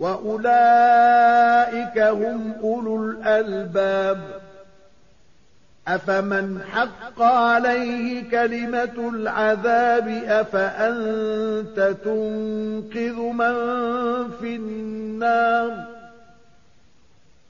وأولئك هم أولو الألباب. أفمن حق عليه كلمة العذاب أفأنت تنقذ من في النار؟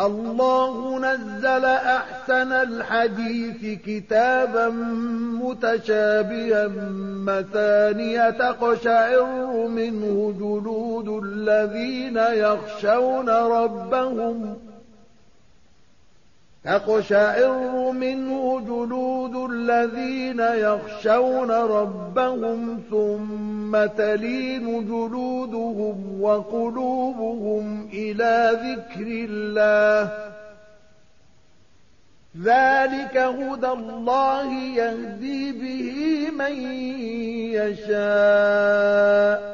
الله نزل أحسن الحديث كتابا متشابها مثانية تقشعر منه جلود الذين يخشون ربهم تقشعر منه جلود الذين يخشون ربهم ثم تلين جلودهم وقلوبهم إلى ذكر الله ذلك هدى الله يهدي به من يشاء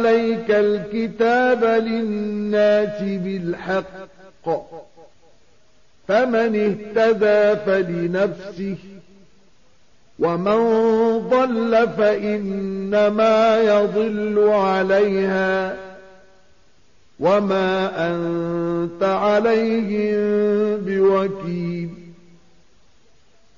عليك الكتاب للناس بالحق. فمن اهتدى فلنفسه ومن ضل فإنما يضل عليها. وما أنت, عليهم بوكيل.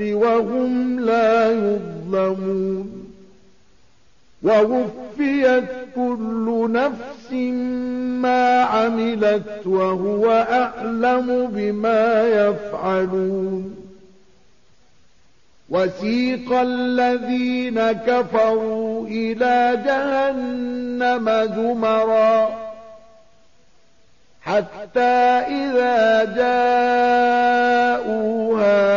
وهم لا يظلمون ووفيت كل نفس ما عملت وهو أعلم بما يفعلون وسيق الذين كفروا إلى جهنم زمرا حتى إذا جاءوها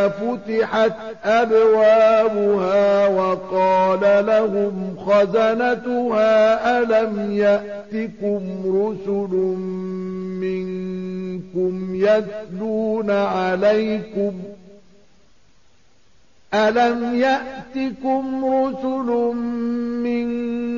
فتحت أبوابها وقال لهم خزنتها ألم يأت يأتكم رسل منكم يتلون عليكم ألم يأتكم رسل منكم